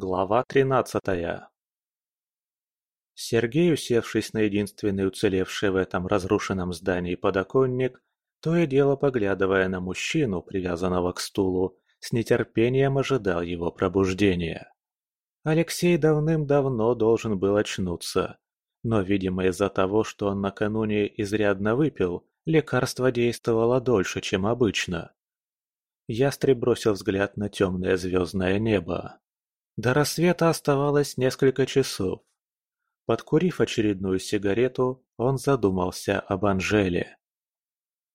Глава тринадцатая Сергей, усевшись на единственный уцелевший в этом разрушенном здании подоконник, то и дело поглядывая на мужчину, привязанного к стулу, с нетерпением ожидал его пробуждения. Алексей давным-давно должен был очнуться, но, видимо, из-за того, что он накануне изрядно выпил, лекарство действовало дольше, чем обычно. Ястреб бросил взгляд на темное звездное небо. До рассвета оставалось несколько часов. Подкурив очередную сигарету, он задумался об Анжеле.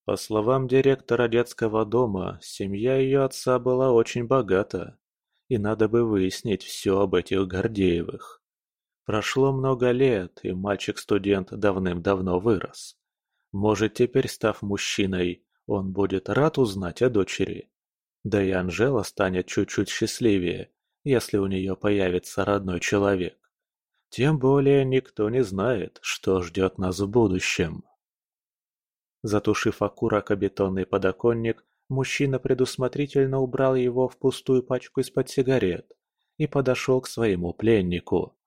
По словам директора детского дома, семья ее отца была очень богата, и надо бы выяснить все об этих Гордеевых. Прошло много лет, и мальчик-студент давным-давно вырос. Может, теперь, став мужчиной, он будет рад узнать о дочери. Да и Анжела станет чуть-чуть счастливее, если у нее появится родной человек. Тем более никто не знает, что ждет нас в будущем. Затушив окурок о бетонный подоконник, мужчина предусмотрительно убрал его в пустую пачку из-под сигарет и подошел к своему пленнику.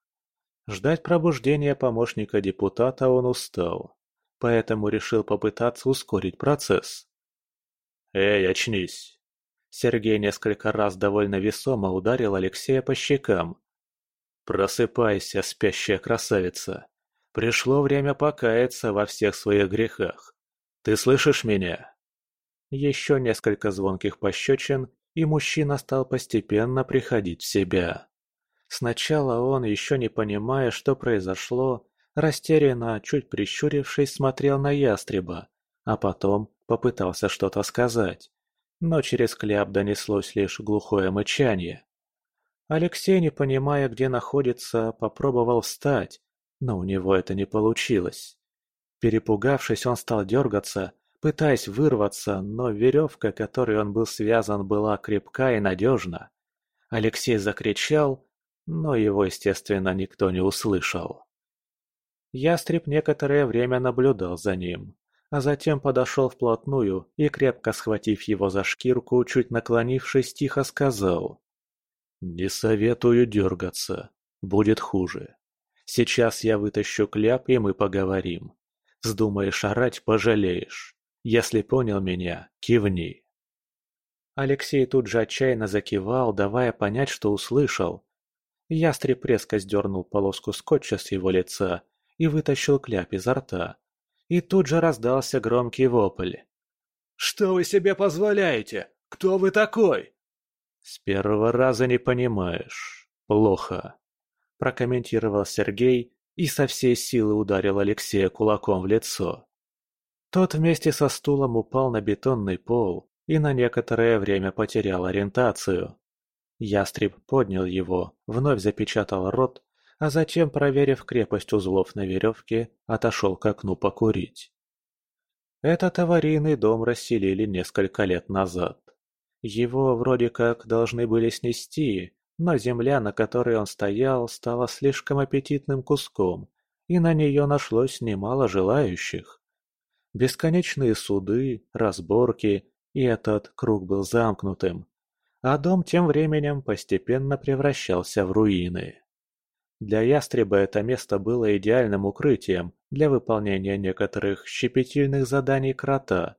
Ждать пробуждения помощника депутата он устал, поэтому решил попытаться ускорить процесс. «Эй, очнись!» Сергей несколько раз довольно весомо ударил Алексея по щекам. «Просыпайся, спящая красавица! Пришло время покаяться во всех своих грехах. Ты слышишь меня?» Еще несколько звонких пощечин, и мужчина стал постепенно приходить в себя. Сначала он, еще не понимая, что произошло, растерянно, чуть прищурившись, смотрел на ястреба, а потом попытался что-то сказать. Но через кляп донеслось лишь глухое мычание. Алексей, не понимая, где находится, попробовал встать, но у него это не получилось. Перепугавшись, он стал дергаться, пытаясь вырваться, но веревка, которой он был связан, была крепка и надежна. Алексей закричал, но его, естественно, никто не услышал. Ястреб некоторое время наблюдал за ним, а затем подошел вплотную и, крепко схватив его за шкирку, чуть наклонившись, тихо сказал. «Не советую дергаться, будет хуже. Сейчас я вытащу кляп, и мы поговорим. Вздумаешь орать, пожалеешь. Если понял меня, кивни. Алексей тут же отчаянно закивал, давая понять, что услышал. Ястреб резко сдернул полоску скотча с его лица и вытащил кляп изо рта. И тут же раздался громкий вопль. «Что вы себе позволяете? Кто вы такой?» «С первого раза не понимаешь. Плохо», – прокомментировал Сергей и со всей силы ударил Алексея кулаком в лицо. Тот вместе со стулом упал на бетонный пол и на некоторое время потерял ориентацию. Ястреб поднял его, вновь запечатал рот, а затем, проверив крепость узлов на веревке, отошел к окну покурить. Этот аварийный дом расселили несколько лет назад. Его вроде как должны были снести, но земля, на которой он стоял, стала слишком аппетитным куском, и на нее нашлось немало желающих. Бесконечные суды, разборки, и этот круг был замкнутым, а дом тем временем постепенно превращался в руины. Для ястреба это место было идеальным укрытием для выполнения некоторых щепетильных заданий крота.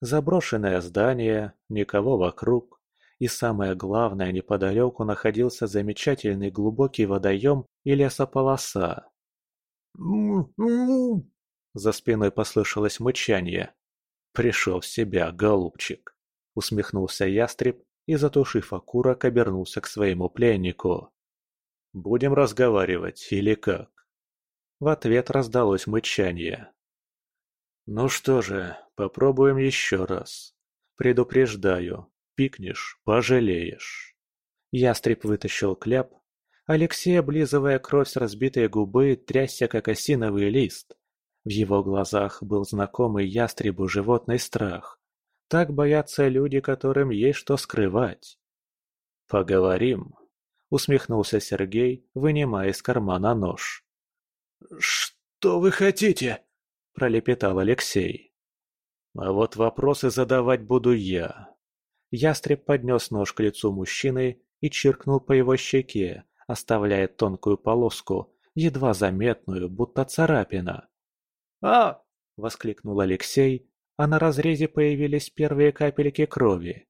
Заброшенное здание, никого вокруг, и самое главное, неподалеку находился замечательный глубокий водоем и лесополоса. За спиной послышалось мычание. «Пришел в себя, голубчик!» Усмехнулся ястреб и, затушив окурок, обернулся к своему пленнику. «Будем разговаривать или как?» В ответ раздалось мычание. «Ну что же, попробуем еще раз. Предупреждаю, Пикнешь – пожалеешь. Ястреб вытащил кляп. Алексей, облизывая кровь с разбитой губы, трясся, как осиновый лист. В его глазах был знакомый ястребу животный страх. Так боятся люди, которым есть что скрывать. «Поговорим», — усмехнулся Сергей, вынимая из кармана нож. «Что вы хотите?» — пролепетал Алексей. «А вот вопросы задавать буду я. Ястреб поднес нож к лицу мужчины и чиркнул по его щеке, оставляя тонкую полоску, едва заметную, будто царапина. «А!» – воскликнул Алексей, а на разрезе появились первые капельки крови.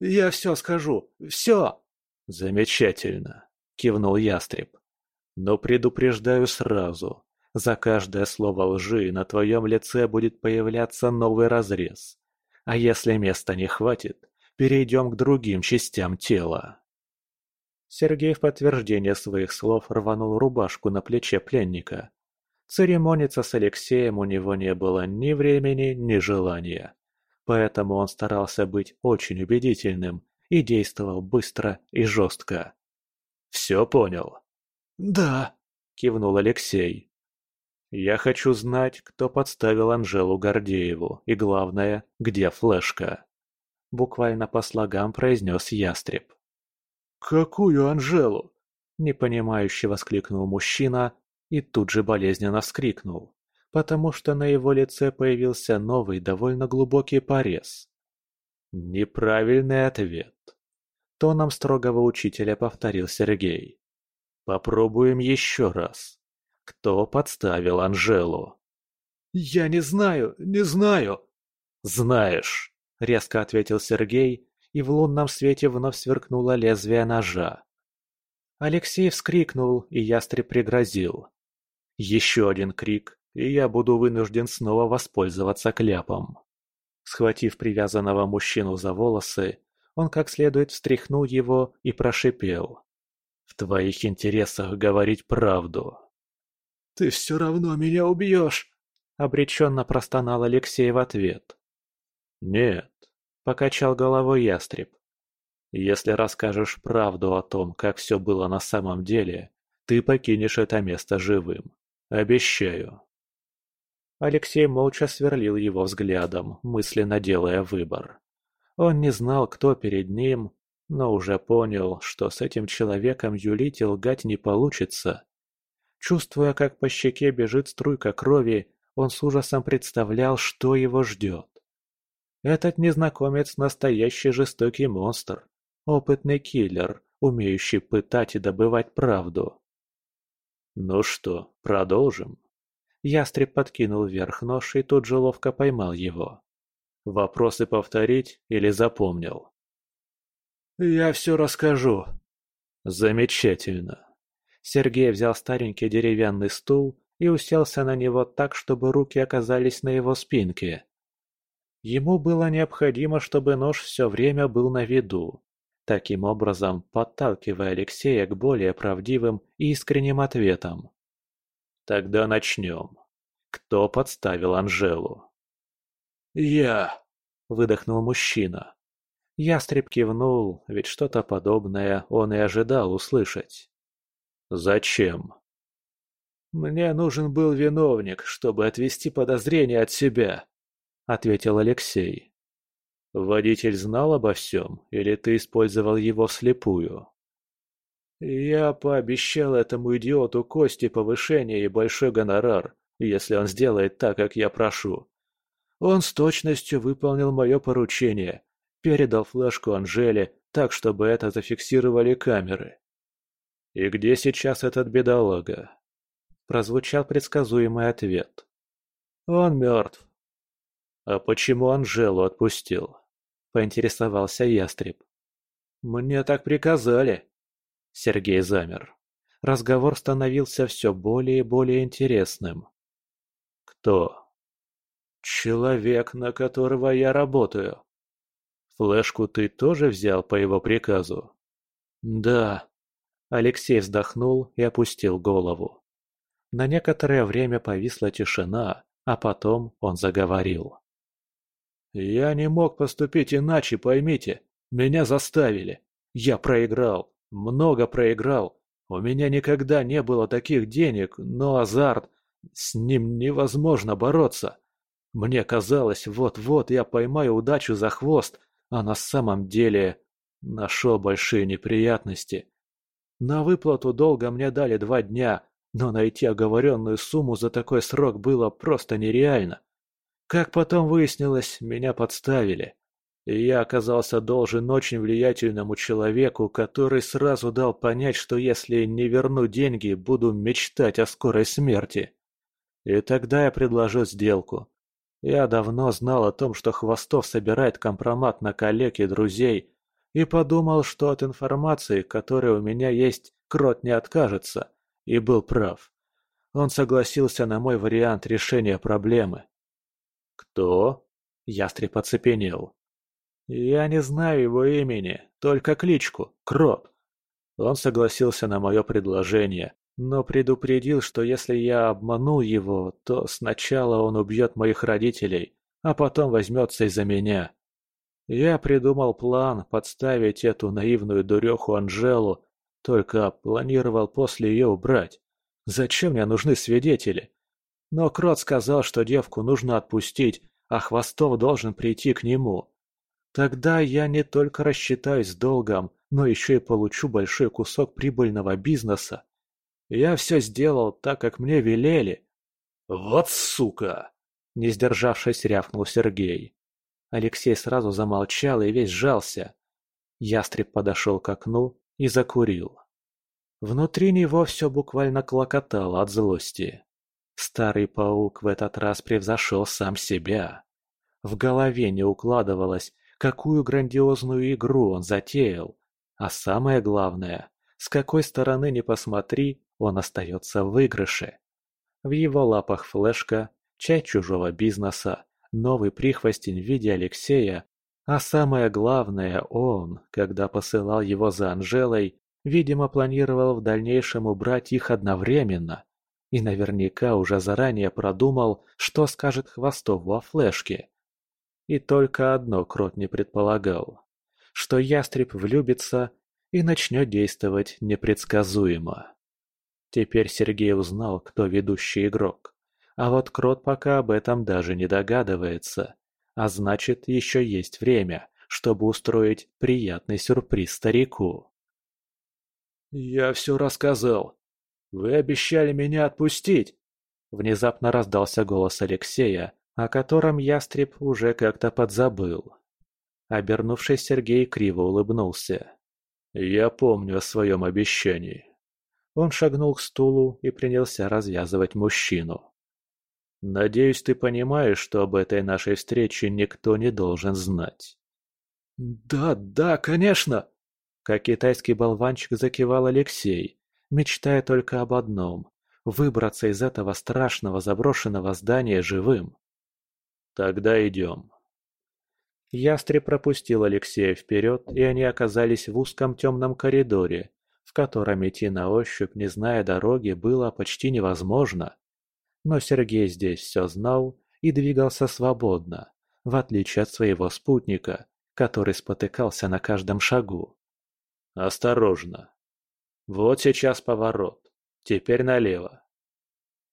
«Я все скажу! Все!» «Замечательно!» – кивнул ястреб. «Но предупреждаю сразу, за каждое слово лжи на твоем лице будет появляться новый разрез. А если места не хватит, перейдем к другим частям тела». Сергей в подтверждение своих слов рванул рубашку на плече пленника. Церемониться с Алексеем у него не было ни времени, ни желания. Поэтому он старался быть очень убедительным и действовал быстро и жестко. «Все понял?» «Да», – кивнул Алексей. «Я хочу знать, кто подставил Анжелу Гордееву, и главное, где флешка?» Буквально по слогам произнес ястреб. «Какую Анжелу?» – непонимающе воскликнул мужчина и тут же болезненно вскрикнул, потому что на его лице появился новый довольно глубокий порез. «Неправильный ответ», – тоном строгого учителя повторил Сергей. «Попробуем еще раз. Кто подставил Анжелу?» «Я не знаю, не знаю!» «Знаешь!» – резко ответил Сергей, и в лунном свете вновь сверкнуло лезвие ножа. Алексей вскрикнул, и ястреб пригрозил. Еще один крик, и я буду вынужден снова воспользоваться кляпом. Схватив привязанного мужчину за волосы, он как следует встряхнул его и прошипел. «В твоих интересах говорить правду». «Ты все равно меня убьешь!» — обреченно простонал Алексей в ответ. «Нет», — покачал головой ястреб. «Если расскажешь правду о том, как все было на самом деле, ты покинешь это место живым. Обещаю. Алексей молча сверлил его взглядом, мысленно делая выбор. Он не знал, кто перед ним, но уже понял, что с этим человеком юлить и лгать не получится. Чувствуя, как по щеке бежит струйка крови, он с ужасом представлял, что его ждет. Этот незнакомец – настоящий жестокий монстр, опытный киллер, умеющий пытать и добывать правду. «Ну что, продолжим?» Ястреб подкинул вверх нож и тут же ловко поймал его. «Вопросы повторить или запомнил?» «Я все расскажу». «Замечательно». Сергей взял старенький деревянный стул и уселся на него так, чтобы руки оказались на его спинке. Ему было необходимо, чтобы нож все время был на виду, таким образом подталкивая Алексея к более правдивым и искренним ответам. «Тогда начнем. Кто подставил Анжелу?» «Я», — выдохнул мужчина. Ястреб кивнул, ведь что-то подобное он и ожидал услышать. «Зачем?» «Мне нужен был виновник, чтобы отвести подозрения от себя», — ответил Алексей. Водитель знал обо всем, или ты использовал его вслепую? Я пообещал этому идиоту Кости повышение и большой гонорар, если он сделает так, как я прошу. Он с точностью выполнил мое поручение, передал флешку Анжеле так, чтобы это зафиксировали камеры. «И где сейчас этот бедолага?» Прозвучал предсказуемый ответ. «Он мертв». «А почему Анжелу отпустил?» – поинтересовался ястреб. «Мне так приказали». Сергей замер. Разговор становился все более и более интересным. «Кто?» «Человек, на которого я работаю». «Флешку ты тоже взял по его приказу?» «Да». Алексей вздохнул и опустил голову. На некоторое время повисла тишина, а потом он заговорил. Я не мог поступить иначе, поймите. Меня заставили. Я проиграл. Много проиграл. У меня никогда не было таких денег, но азарт... С ним невозможно бороться. Мне казалось, вот-вот я поймаю удачу за хвост, а на самом деле нашел большие неприятности. На выплату долга мне дали два дня, но найти оговоренную сумму за такой срок было просто нереально. Как потом выяснилось, меня подставили. И я оказался должен очень влиятельному человеку, который сразу дал понять, что если не верну деньги, буду мечтать о скорой смерти. И тогда я предложил сделку. Я давно знал о том, что Хвостов собирает компромат на коллег и друзей, и подумал, что от информации, которая у меня есть, Крот не откажется, и был прав. Он согласился на мой вариант решения проблемы. «Кто?» – Ястреб оцепенел. «Я не знаю его имени, только кличку – Крот. Он согласился на мое предложение, но предупредил, что если я обманул его, то сначала он убьет моих родителей, а потом возьмется из-за меня. Я придумал план подставить эту наивную дуреху Анжелу, только планировал после ее убрать. Зачем мне нужны свидетели? Но Крот сказал, что девку нужно отпустить, а Хвостов должен прийти к нему. Тогда я не только рассчитаюсь с долгом, но еще и получу большой кусок прибыльного бизнеса. Я все сделал так, как мне велели. Вот сука! Не сдержавшись, рявкнул Сергей. Алексей сразу замолчал и весь сжался. Ястреб подошел к окну и закурил. Внутри него все буквально клокотало от злости. Старый паук в этот раз превзошел сам себя. В голове не укладывалось, какую грандиозную игру он затеял. А самое главное, с какой стороны ни посмотри, он остается в выигрыше. В его лапах флешка, часть чужого бизнеса, новый прихвостень в виде Алексея, а самое главное, он, когда посылал его за Анжелой, видимо, планировал в дальнейшем убрать их одновременно. И наверняка уже заранее продумал, что скажет Хвостов во флешке. И только одно Крот не предполагал, что ястреб влюбится и начнет действовать непредсказуемо. Теперь Сергей узнал, кто ведущий игрок. А вот Крот пока об этом даже не догадывается. А значит, еще есть время, чтобы устроить приятный сюрприз старику. «Я все рассказал. Вы обещали меня отпустить!» Внезапно раздался голос Алексея, о котором ястреб уже как-то подзабыл. Обернувшись, Сергей криво улыбнулся. «Я помню о своем обещании». Он шагнул к стулу и принялся развязывать мужчину. Надеюсь, ты понимаешь, что об этой нашей встрече никто не должен знать. Да, да, конечно! Как китайский болванчик закивал Алексей, мечтая только об одном – выбраться из этого страшного заброшенного здания живым. Тогда идем. Ястреб пропустил Алексея вперед, и они оказались в узком темном коридоре, в котором идти на ощупь, не зная дороги, было почти невозможно. Но Сергей здесь все знал и двигался свободно, в отличие от своего спутника, который спотыкался на каждом шагу. «Осторожно! Вот сейчас поворот. Теперь налево».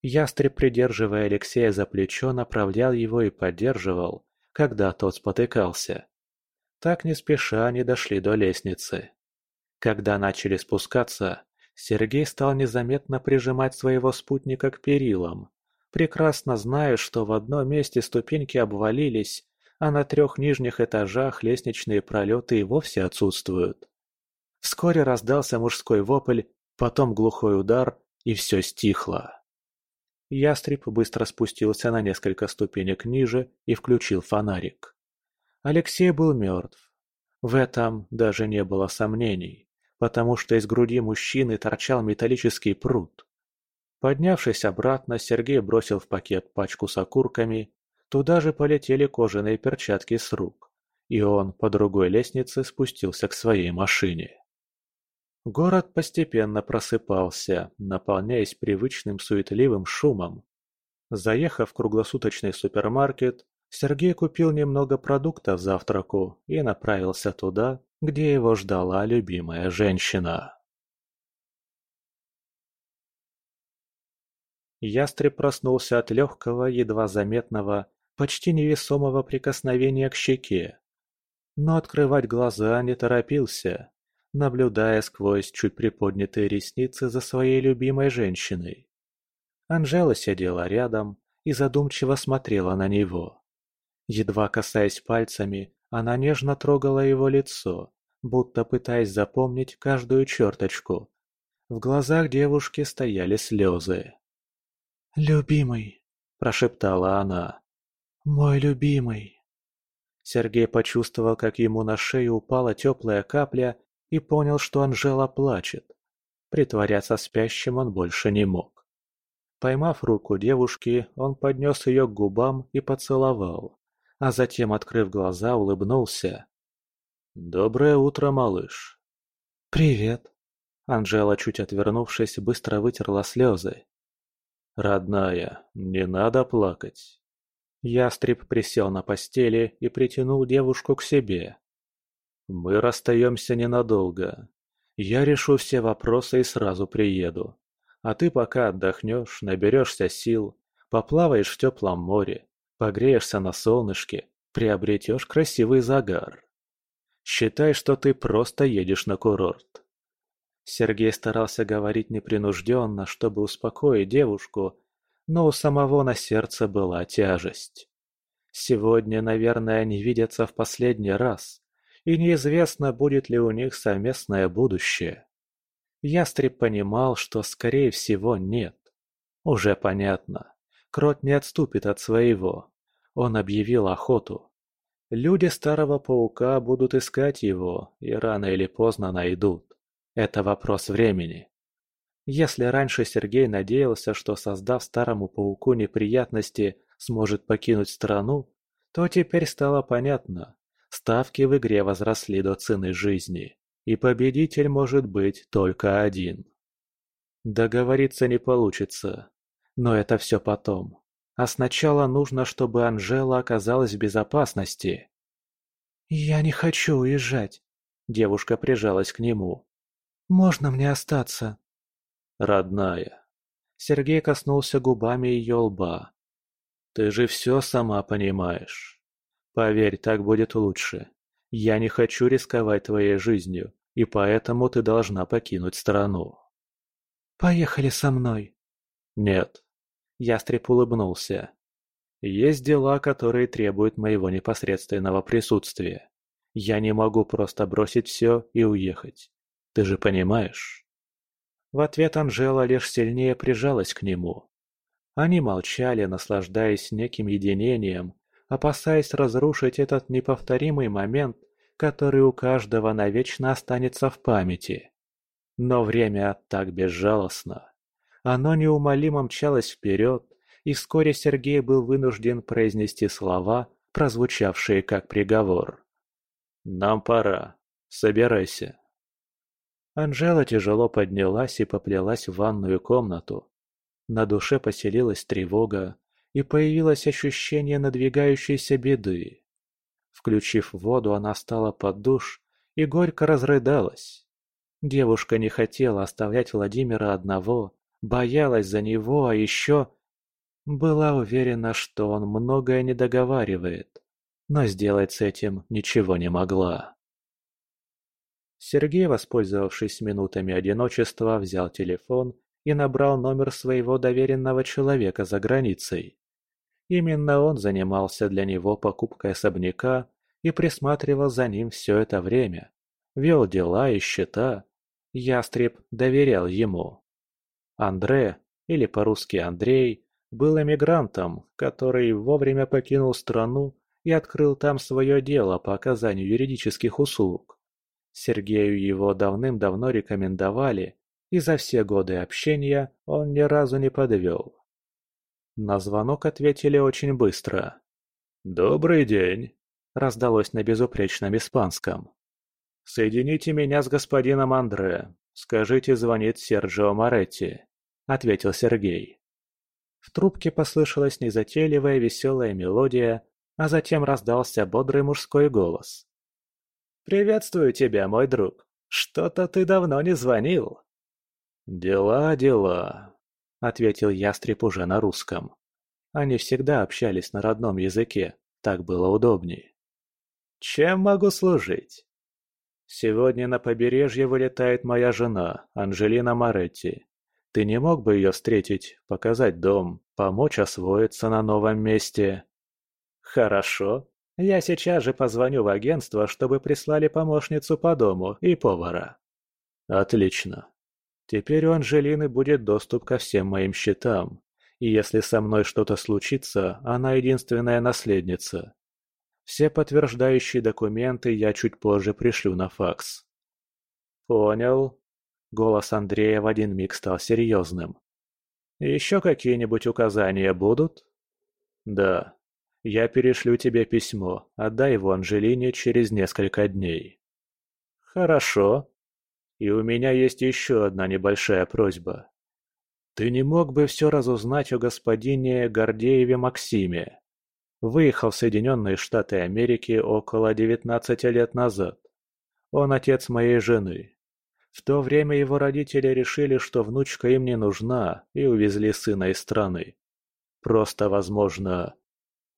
Ястреб, придерживая Алексея за плечо, направлял его и поддерживал, когда тот спотыкался. Так не спеша они дошли до лестницы. Когда начали спускаться, Сергей стал незаметно прижимать своего спутника к перилам, прекрасно зная, что в одном месте ступеньки обвалились, а на трех нижних этажах лестничные пролеты и вовсе отсутствуют. Вскоре раздался мужской вопль, потом глухой удар, и все стихло. Ястреб быстро спустился на несколько ступенек ниже и включил фонарик. Алексей был мертв. В этом даже не было сомнений, потому что из груди мужчины торчал металлический пруд. Поднявшись обратно, Сергей бросил в пакет пачку с окурками, туда же полетели кожаные перчатки с рук, и он по другой лестнице спустился к своей машине. Город постепенно просыпался, наполняясь привычным суетливым шумом. Заехав в круглосуточный супермаркет, Сергей купил немного продуктов завтраку и направился туда, где его ждала любимая женщина. Ястреб проснулся от легкого, едва заметного, почти невесомого прикосновения к щеке. Но открывать глаза не торопился, наблюдая сквозь чуть приподнятые ресницы за своей любимой женщиной. Анжела сидела рядом и задумчиво смотрела на него. Едва касаясь пальцами, Она нежно трогала его лицо, будто пытаясь запомнить каждую черточку. В глазах девушки стояли слезы. «Любимый», – прошептала она. «Мой любимый». Сергей почувствовал, как ему на шею упала теплая капля и понял, что Анжела плачет. Притворяться спящим он больше не мог. Поймав руку девушки, он поднес ее к губам и поцеловал, а затем, открыв глаза, улыбнулся. «Доброе утро, малыш!» «Привет!» Анжела, чуть отвернувшись, быстро вытерла слезы. «Родная, не надо плакать. Ястреб присел на постели и притянул девушку к себе. «Мы расстаемся ненадолго. Я решу все вопросы и сразу приеду. А ты пока отдохнешь, наберешься сил, поплаваешь в теплом море, погреешься на солнышке, приобретешь красивый загар. Считай, что ты просто едешь на курорт». Сергей старался говорить непринужденно, чтобы успокоить девушку, но у самого на сердце была тяжесть. Сегодня, наверное, они видятся в последний раз, и неизвестно, будет ли у них совместное будущее. Ястреб понимал, что, скорее всего, нет. Уже понятно. Крот не отступит от своего. Он объявил охоту. Люди Старого Паука будут искать его, и рано или поздно найдут. Это вопрос времени. Если раньше Сергей надеялся, что создав старому пауку неприятности, сможет покинуть страну, то теперь стало понятно. Ставки в игре возросли до цены жизни, и победитель может быть только один. Договориться не получится, но это все потом. А сначала нужно, чтобы Анжела оказалась в безопасности. «Я не хочу уезжать», – девушка прижалась к нему. «Можно мне остаться?» родная. Сергей коснулся губами ее лба. Ты же все сама понимаешь. Поверь, так будет лучше. Я не хочу рисковать твоей жизнью, и поэтому ты должна покинуть страну. Поехали со мной. Нет. Ястреб улыбнулся. Есть дела, которые требуют моего непосредственного присутствия. Я не могу просто бросить все и уехать. Ты же понимаешь? В ответ Анжела лишь сильнее прижалась к нему. Они молчали, наслаждаясь неким единением, опасаясь разрушить этот неповторимый момент, который у каждого навечно останется в памяти. Но время так безжалостно. Оно неумолимо мчалось вперед, и вскоре Сергей был вынужден произнести слова, прозвучавшие как приговор. «Нам пора. Собирайся». Анжела тяжело поднялась и поплелась в ванную комнату. На душе поселилась тревога, и появилось ощущение надвигающейся беды. Включив воду, она стала под душ и горько разрыдалась. Девушка не хотела оставлять Владимира одного, боялась за него, а еще... Была уверена, что он многое не договаривает, но сделать с этим ничего не могла. Сергей, воспользовавшись минутами одиночества, взял телефон и набрал номер своего доверенного человека за границей. Именно он занимался для него покупкой особняка и присматривал за ним все это время. Вел дела и счета. Ястреб доверял ему. Андре, или по-русски Андрей, был эмигрантом, который вовремя покинул страну и открыл там свое дело по оказанию юридических услуг. Сергею его давным-давно рекомендовали, и за все годы общения он ни разу не подвел. На звонок ответили очень быстро. «Добрый день», — раздалось на безупречном испанском. «Соедините меня с господином Андре. Скажите, звонит Серджио Моретти», — ответил Сергей. В трубке послышалась незатейливая веселая мелодия, а затем раздался бодрый мужской голос. «Приветствую тебя, мой друг. Что-то ты давно не звонил». «Дела, дела», — ответил ястреб уже на русском. Они всегда общались на родном языке, так было удобнее. «Чем могу служить?» «Сегодня на побережье вылетает моя жена, Анжелина Моретти. Ты не мог бы ее встретить, показать дом, помочь освоиться на новом месте?» «Хорошо. Я сейчас же позвоню в агентство, чтобы прислали помощницу по дому и повара». «Отлично. Теперь у Анжелины будет доступ ко всем моим счетам, и если со мной что-то случится, она единственная наследница. Все подтверждающие документы я чуть позже пришлю на факс». «Понял». Голос Андрея в один миг стал серьезным. «Еще какие-нибудь указания будут?» «Да. Я перешлю тебе письмо, отдай его Анжелине через несколько дней». «Хорошо. И у меня есть еще одна небольшая просьба. Ты не мог бы все разузнать о господине Гордееве Максиме? Выехал в Соединенные Штаты Америки около 19 лет назад. Он отец моей жены. В то время его родители решили, что внучка им не нужна, и увезли сына из страны. Просто, возможно,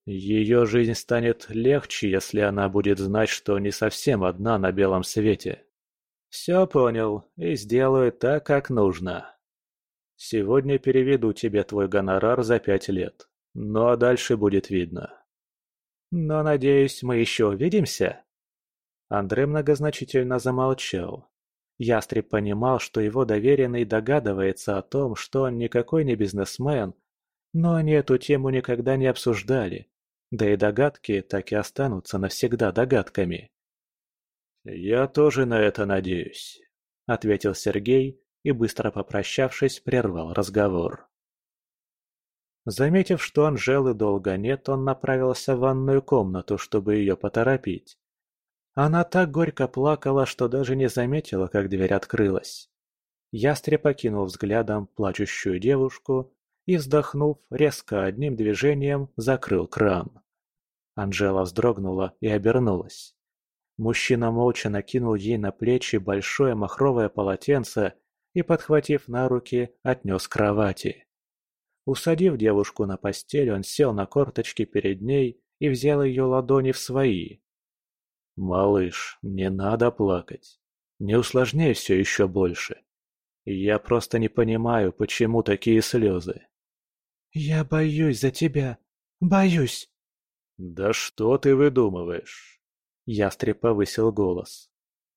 ее жизнь станет легче, если она будет знать, что не совсем одна на белом свете. Все понял и сделаю так, как нужно. Сегодня переведу тебе твой гонорар за пять лет. Ну а дальше будет видно. Но, надеюсь, мы еще увидимся?» Андрей многозначительно замолчал. Ястреб понимал, что его доверенный догадывается о том, что он никакой не бизнесмен, но они эту тему никогда не обсуждали, да и догадки так и останутся навсегда догадками. «Я тоже на это надеюсь», — ответил Сергей и, быстро попрощавшись, прервал разговор. Заметив, что Анжелы долго нет, он направился в ванную комнату, чтобы ее поторопить. Она так горько плакала, что даже не заметила, как дверь открылась. Ястреб покинул взглядом плачущую девушку и, вздохнув, резко одним движением закрыл кран. Анжела вздрогнула и обернулась. Мужчина молча накинул ей на плечи большое махровое полотенце и, подхватив на руки, отнес к кровати. Усадив девушку на постель, он сел на корточки перед ней и взял ее ладони в свои. «Малыш, не надо плакать. Не усложняй все еще больше. Я просто не понимаю, почему такие слезы». «Я боюсь за тебя. Боюсь». «Да что ты выдумываешь?» Ястреб повысил голос.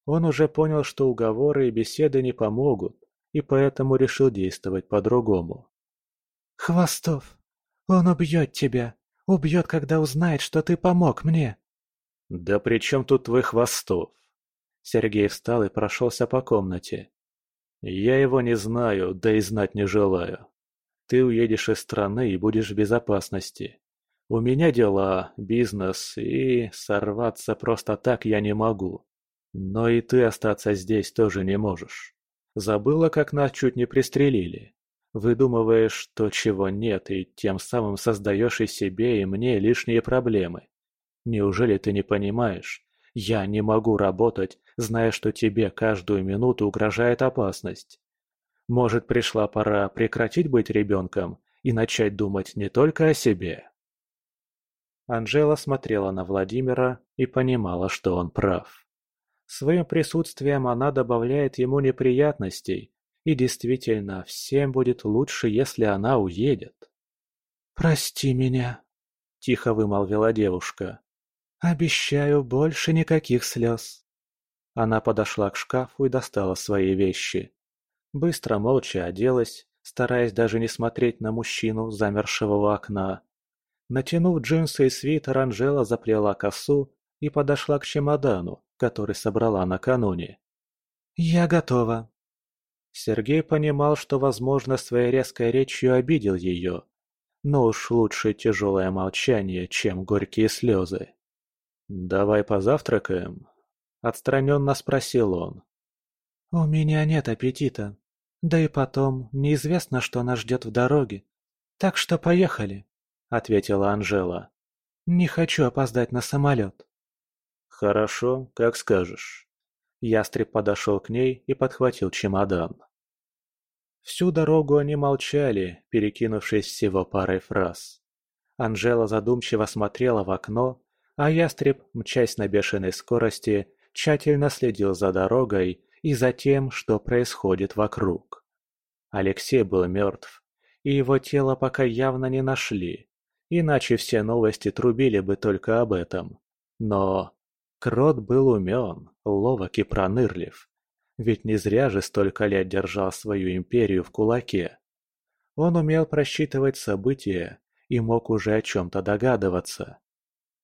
Он уже понял, что уговоры и беседы не помогут, и поэтому решил действовать по-другому. «Хвостов, он убьет тебя. Убьет, когда узнает, что ты помог мне». «Да при чем тут твой Хвостов?» Сергей встал и прошелся по комнате. «Я его не знаю, да и знать не желаю. Ты уедешь из страны и будешь в безопасности. У меня дела, бизнес, и сорваться просто так я не могу. Но и ты остаться здесь тоже не можешь. Забыла, как нас чуть не пристрелили. Выдумываешь что чего нет, и тем самым создаешь и себе, и мне лишние проблемы. Неужели ты не понимаешь? Я не могу работать, зная, что тебе каждую минуту угрожает опасность. Может, пришла пора прекратить быть ребенком и начать думать не только о себе?» Анжела смотрела на Владимира и понимала, что он прав. Своим присутствием она добавляет ему неприятностей, и действительно, всем будет лучше, если она уедет. «Прости меня», – тихо вымолвила девушка. «Обещаю, больше никаких слез». Она подошла к шкафу и достала свои вещи. Быстро молча оделась, стараясь даже не смотреть на мужчину, замершего у окна. Натянув джинсы и свитер, Анжела заплела косу и подошла к чемодану, который собрала накануне. «Я готова». Сергей понимал, что, возможно, своей резкой речью обидел ее, но уж лучше тяжелое молчание, чем горькие слезы. «Давай позавтракаем?» – отстраненно спросил он. «У меня нет аппетита. Да и потом, неизвестно, что нас ждет в дороге. Так что поехали», – ответила Анжела. «Не хочу опоздать на самолет». «Хорошо, как скажешь». Ястреб подошел к ней и подхватил чемодан. Всю дорогу они молчали, перекинувшись всего парой фраз. Анжела задумчиво смотрела в окно, а ястреб, мчась на бешеной скорости, тщательно следил за дорогой и за тем, что происходит вокруг. Алексей был мертв, и его тело пока явно не нашли, иначе все новости трубили бы только об этом. Но Крот был умен, ловок и пронырлив. Ведь не зря же столько лет держал свою империю в кулаке. Он умел просчитывать события и мог уже о чем-то догадываться.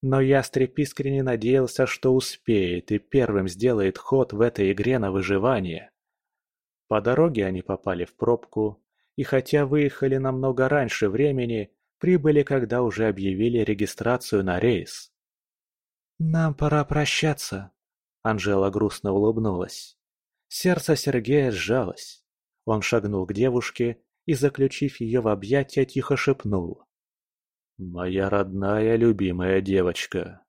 Но Ястреб искренне надеялся, что успеет и первым сделает ход в этой игре на выживание. По дороге они попали в пробку, и хотя выехали намного раньше времени, прибыли, когда уже объявили регистрацию на рейс. «Нам пора прощаться», — Анжела грустно улыбнулась. Сердце Сергея сжалось. Он шагнул к девушке и, заключив ее в объятия, тихо шепнул. «Моя родная любимая девочка,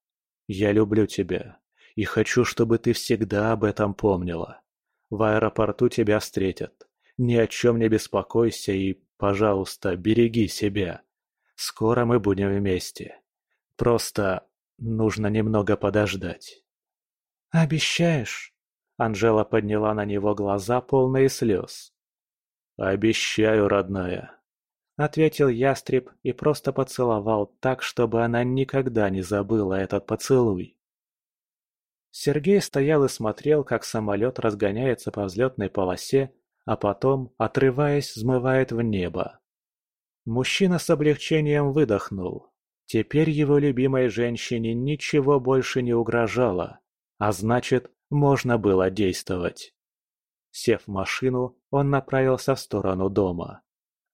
я люблю тебя и хочу, чтобы ты всегда об этом помнила. В аэропорту тебя встретят. Ни о чем не беспокойся и, пожалуйста, береги себя. Скоро мы будем вместе. Просто нужно немного подождать». «Обещаешь?» Анжела подняла на него глаза, полные слез. «Обещаю, родная», — ответил ястреб и просто поцеловал так, чтобы она никогда не забыла этот поцелуй. Сергей стоял и смотрел, как самолет разгоняется по взлетной полосе, а потом, отрываясь, взмывает в небо. Мужчина с облегчением выдохнул. Теперь его любимой женщине ничего больше не угрожало, а значит, можно было действовать. Сев в машину, он направился в сторону дома.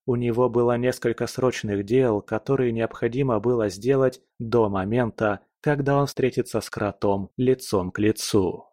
У него было несколько срочных дел, которые необходимо было сделать до момента, когда он встретится с кротом лицом к лицу.